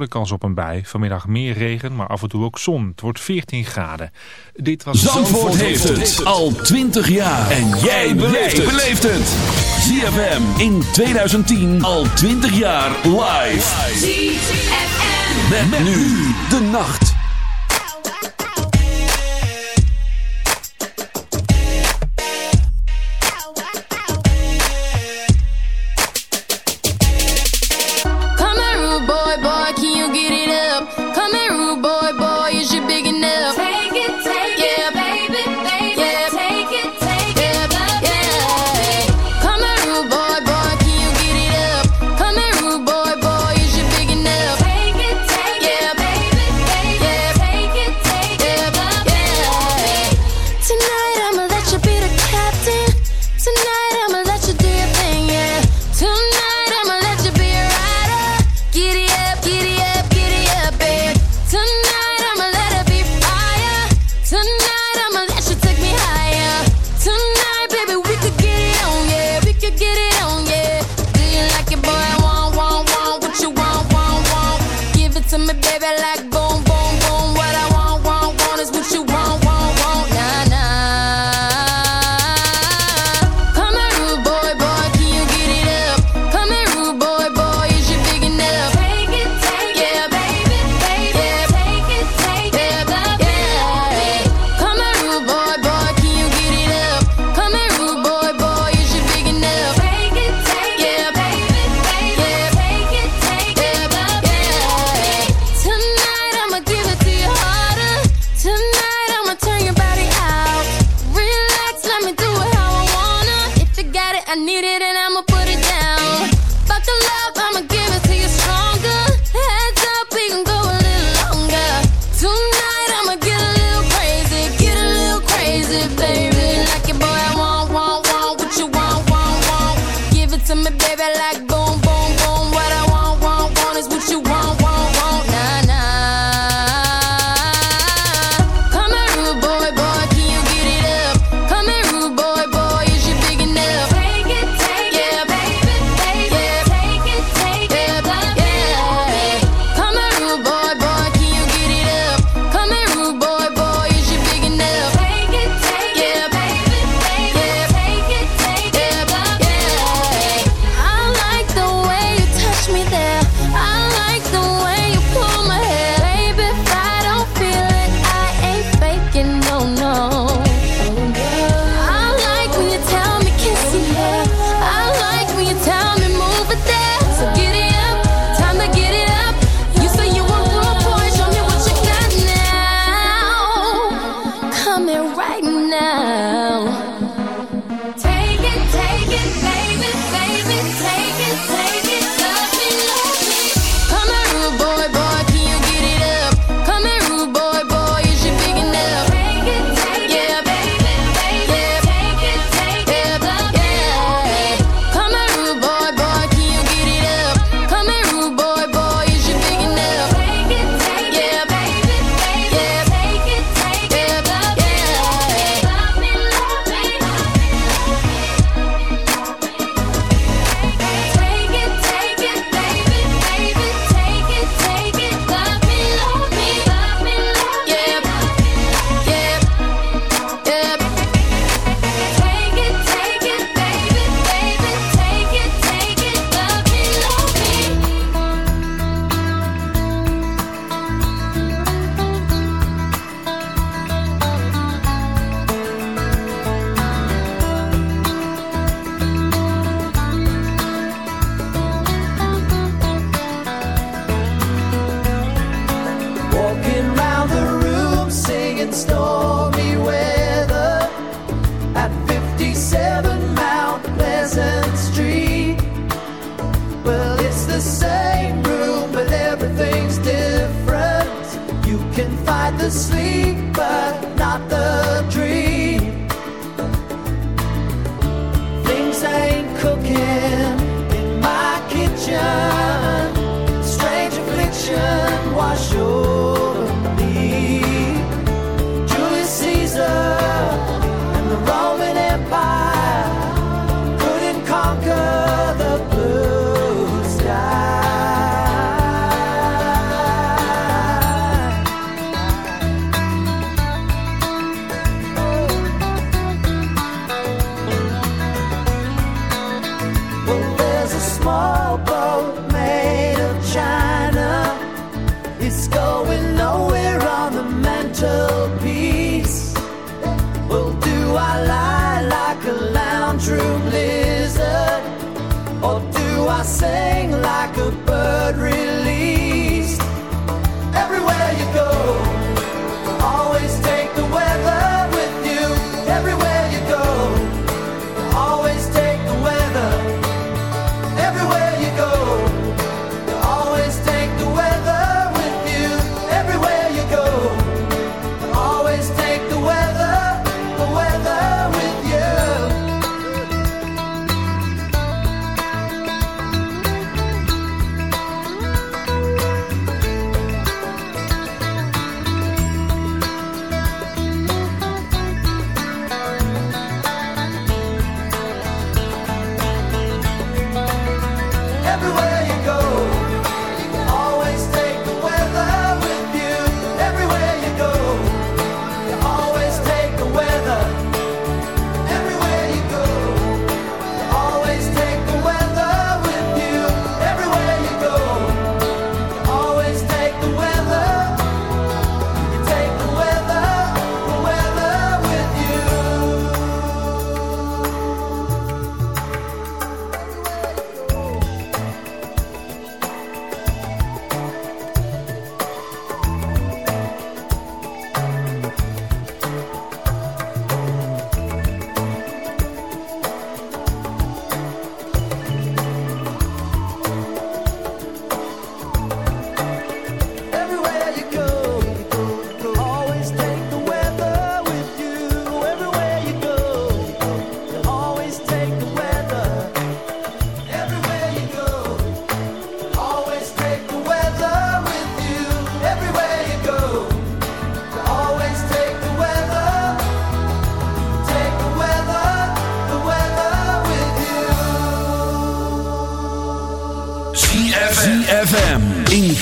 De kans op een bij. Vanmiddag meer regen, maar af en toe ook zon. Het wordt 14 graden. Dit was Zandvoort, heeft het al 20 jaar. En jij beleeft het. ZFM in 2010 al 20 jaar live. ZFM. Met, met nu de nacht. I need it and I'ma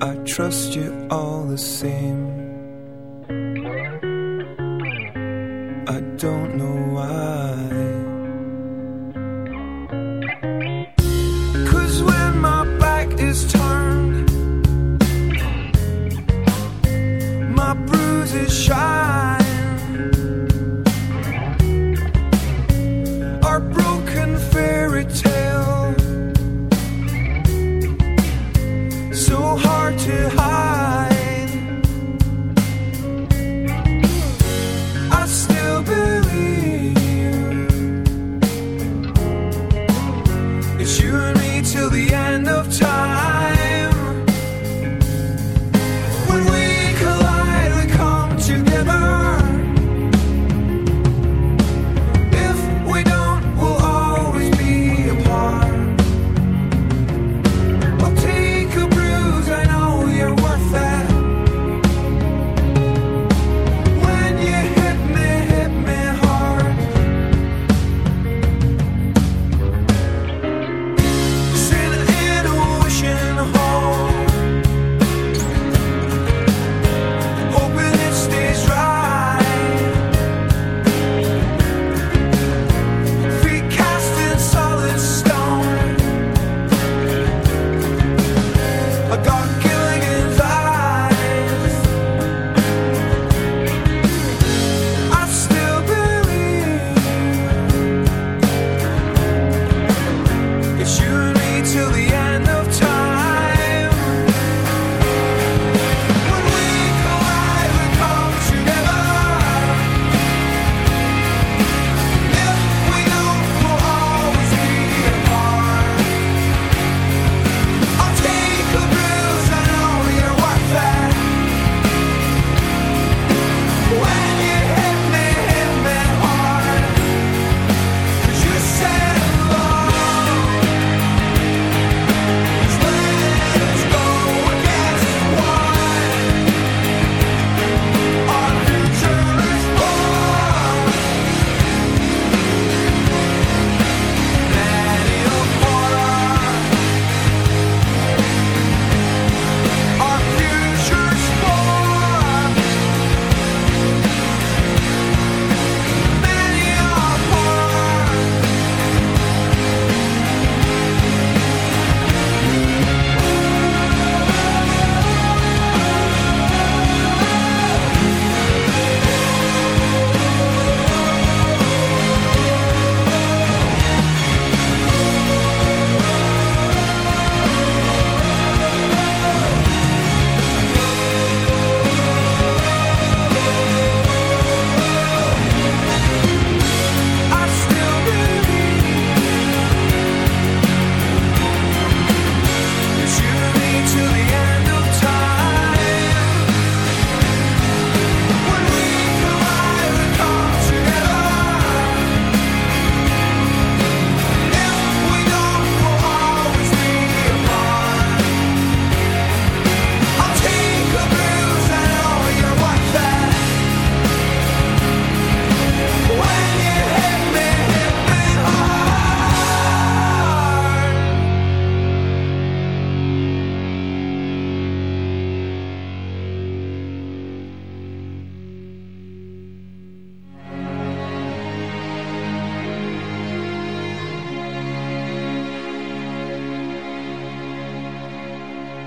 I trust you all the same. I don't know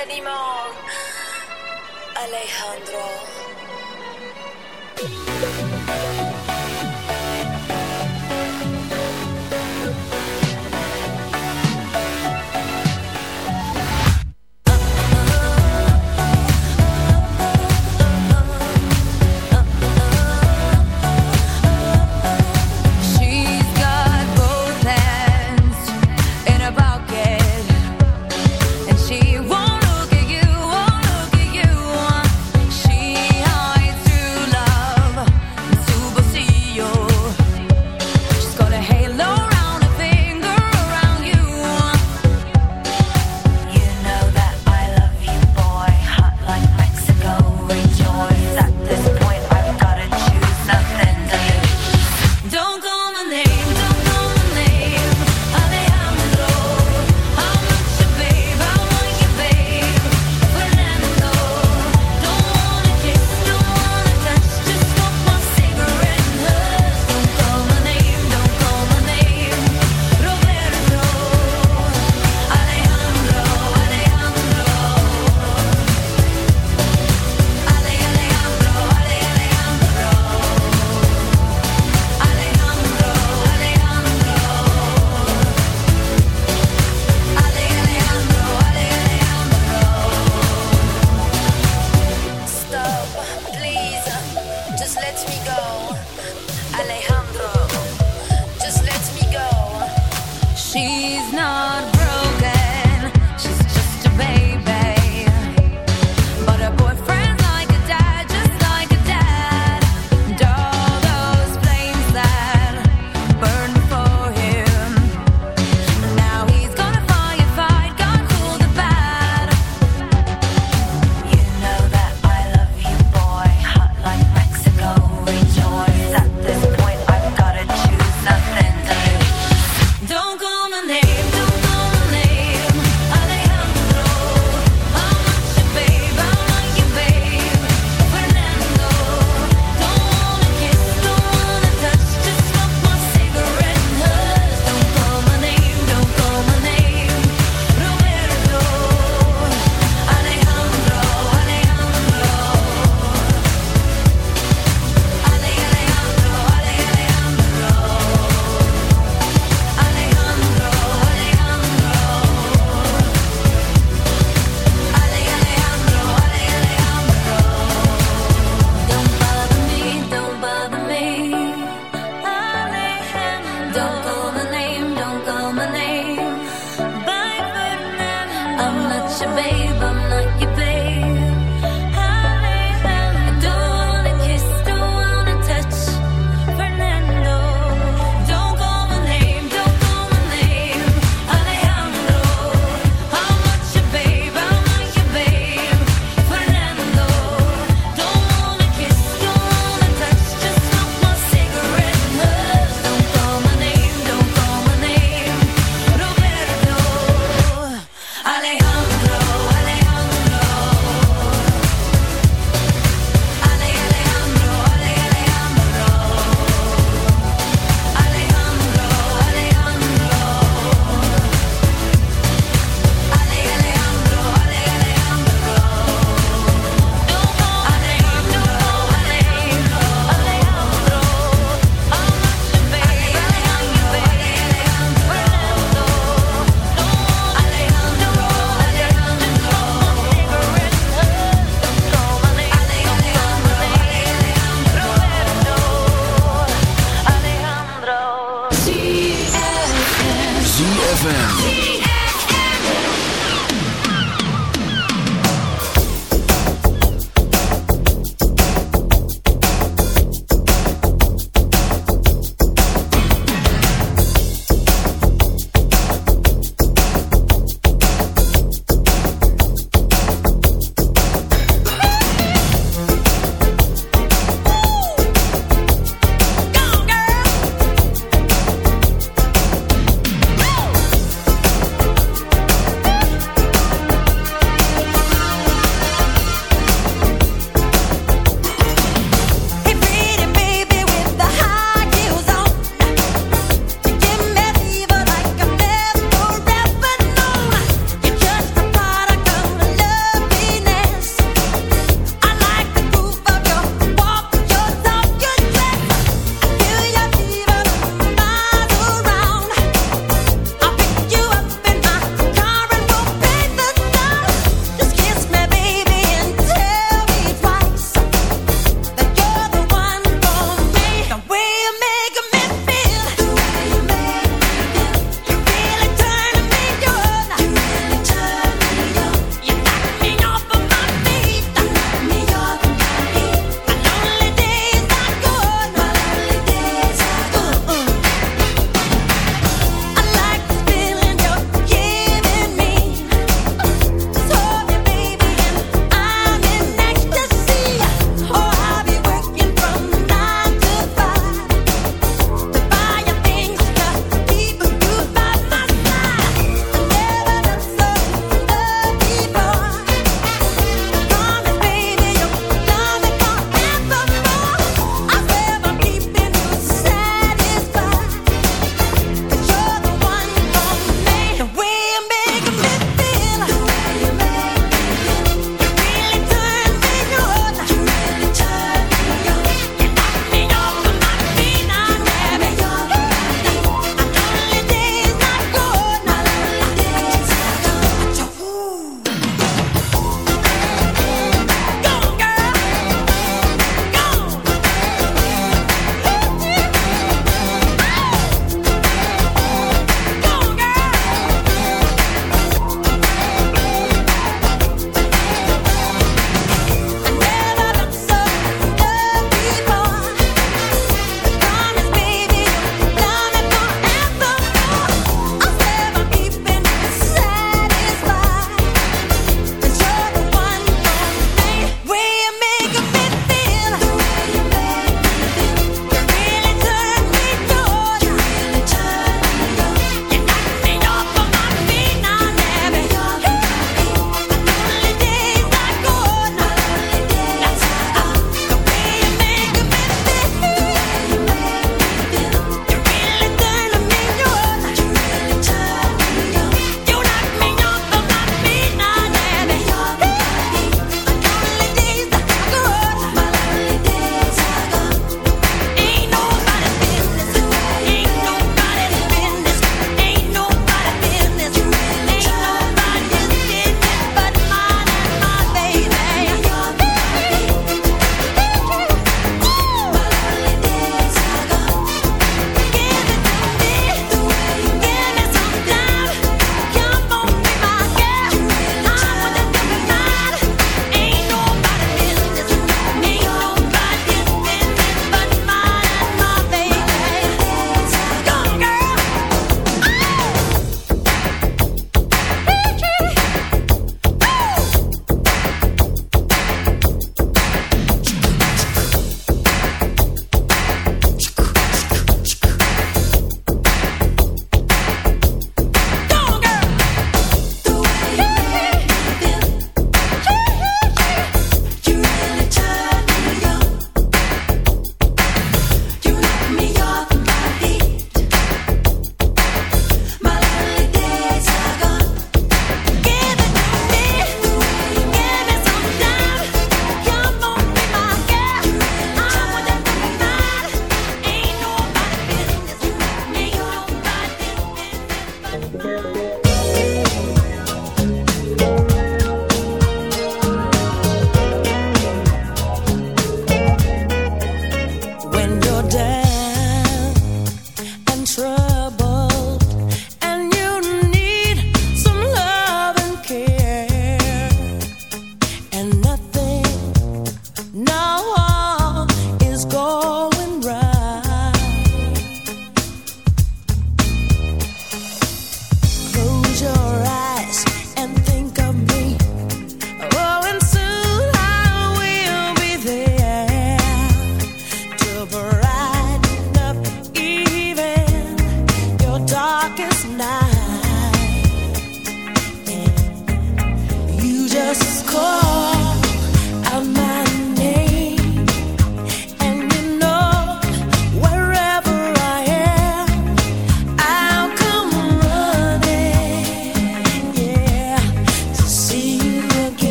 aliments.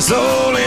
soul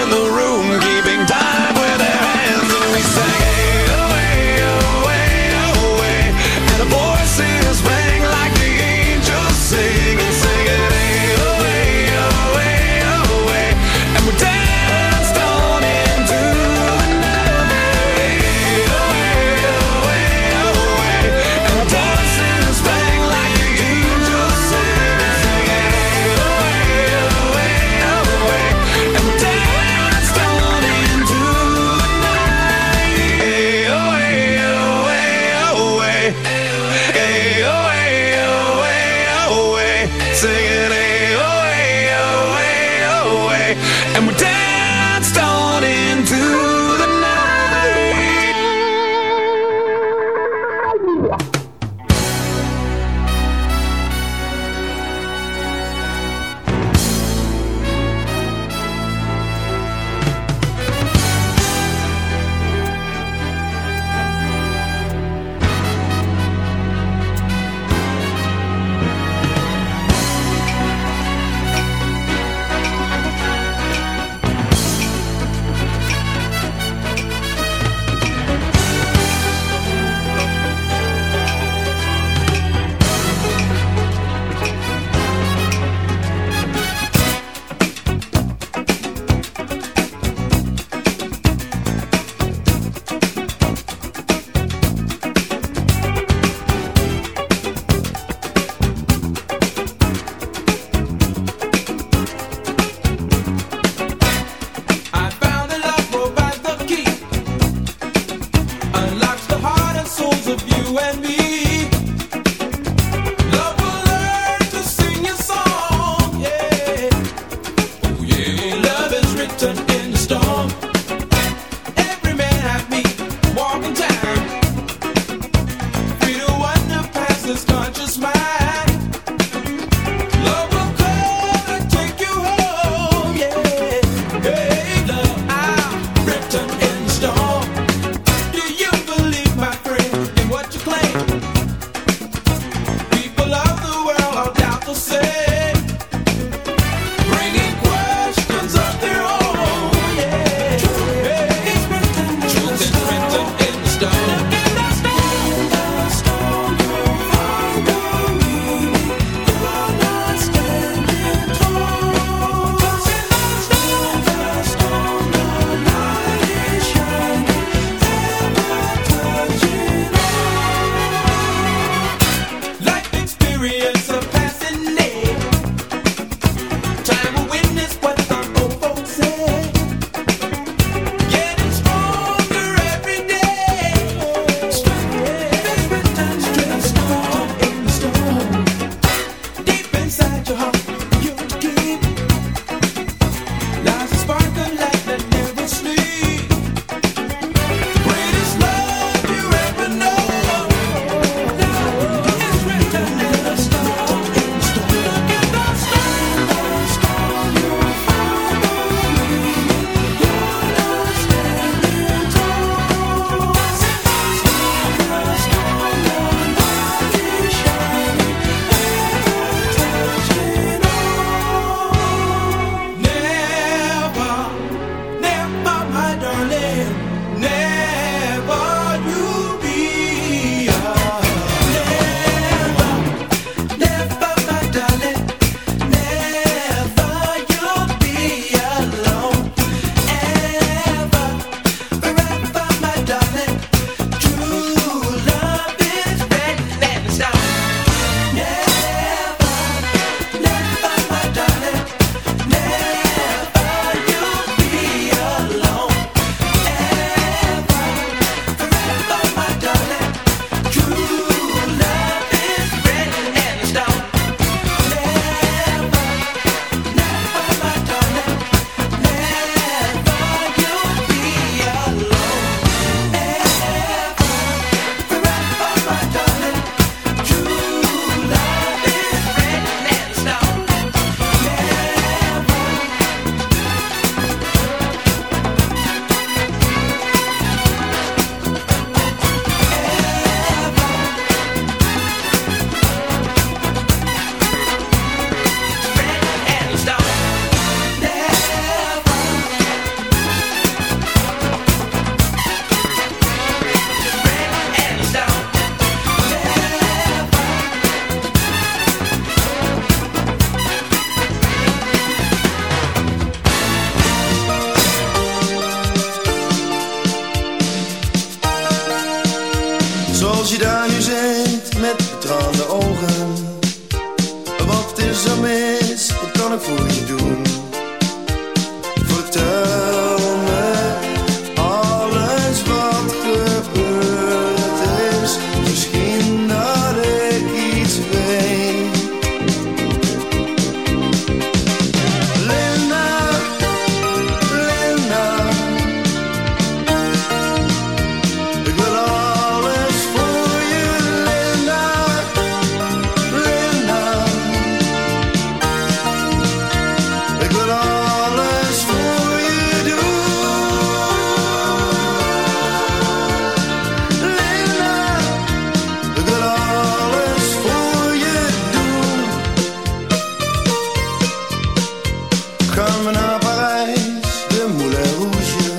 we naar Parijs, de Moulin Rouge.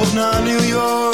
Of naar New York,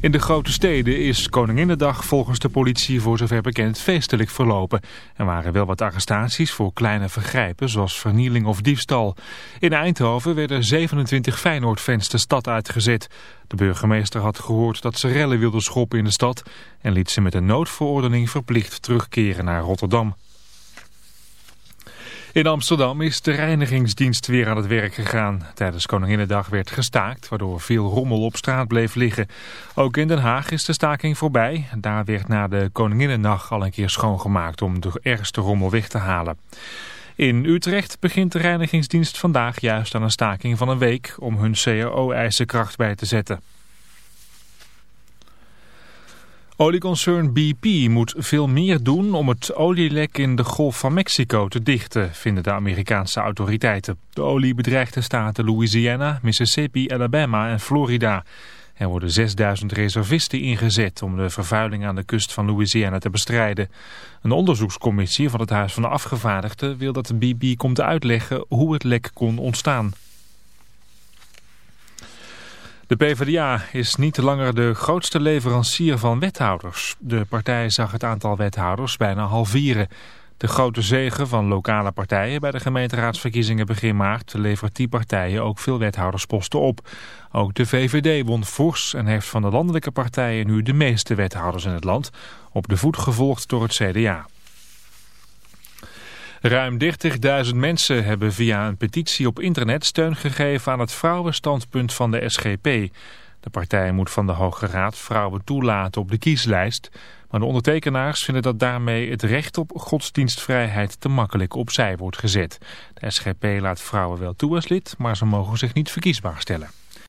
In de grote steden is Koninginnedag volgens de politie voor zover bekend feestelijk verlopen. Er waren wel wat arrestaties voor kleine vergrijpen zoals vernieling of diefstal. In Eindhoven werden 27 Feyenoord-fans de stad uitgezet. De burgemeester had gehoord dat ze rellen wilden schoppen in de stad... en liet ze met een noodverordening verplicht terugkeren naar Rotterdam. In Amsterdam is de reinigingsdienst weer aan het werk gegaan. Tijdens Koninginnedag werd gestaakt, waardoor veel rommel op straat bleef liggen. Ook in Den Haag is de staking voorbij. Daar werd na de Koninginnennacht al een keer schoongemaakt om de ergste rommel weg te halen. In Utrecht begint de reinigingsdienst vandaag juist aan een staking van een week om hun CAO-eisen kracht bij te zetten. Olieconcern BP moet veel meer doen om het olielek in de Golf van Mexico te dichten, vinden de Amerikaanse autoriteiten. De olie bedreigt de staten Louisiana, Mississippi, Alabama en Florida. Er worden 6000 reservisten ingezet om de vervuiling aan de kust van Louisiana te bestrijden. Een onderzoekscommissie van het Huis van de Afgevaardigden wil dat de BP komt uitleggen hoe het lek kon ontstaan. De PvdA is niet langer de grootste leverancier van wethouders. De partij zag het aantal wethouders bijna halveren. De grote zegen van lokale partijen bij de gemeenteraadsverkiezingen begin maart levert die partijen ook veel wethoudersposten op. Ook de VVD won fors en heeft van de landelijke partijen nu de meeste wethouders in het land, op de voet gevolgd door het CDA. Ruim 30.000 mensen hebben via een petitie op internet steun gegeven aan het vrouwenstandpunt van de SGP. De partij moet van de Hoge Raad vrouwen toelaten op de kieslijst. Maar de ondertekenaars vinden dat daarmee het recht op godsdienstvrijheid te makkelijk opzij wordt gezet. De SGP laat vrouwen wel toe als lid, maar ze mogen zich niet verkiesbaar stellen.